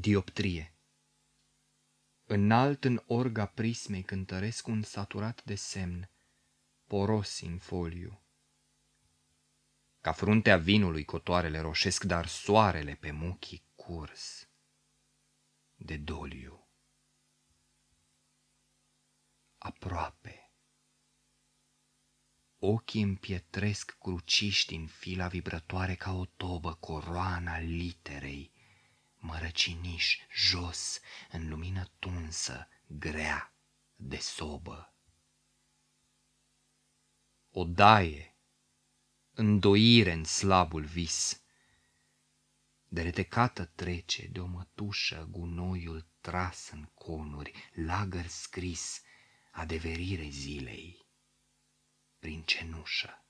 Dioptrie Înalt în orga prismei cântăresc un saturat de semn, poros în foliu. Ca fruntea vinului cotoarele roșesc, dar soarele pe muchii curs de doliu. Aproape. Ochii împietresc cruciști în fila vibrătoare ca o tobă, coroana literei, mărăciniș, jos, în lumină tunsă, grea, de sobă. O daie, îndoire în slabul vis, de retecată trece de o mătușă gunoiul tras în conuri, lagăr scris, adeverire zilei, prin cenușă.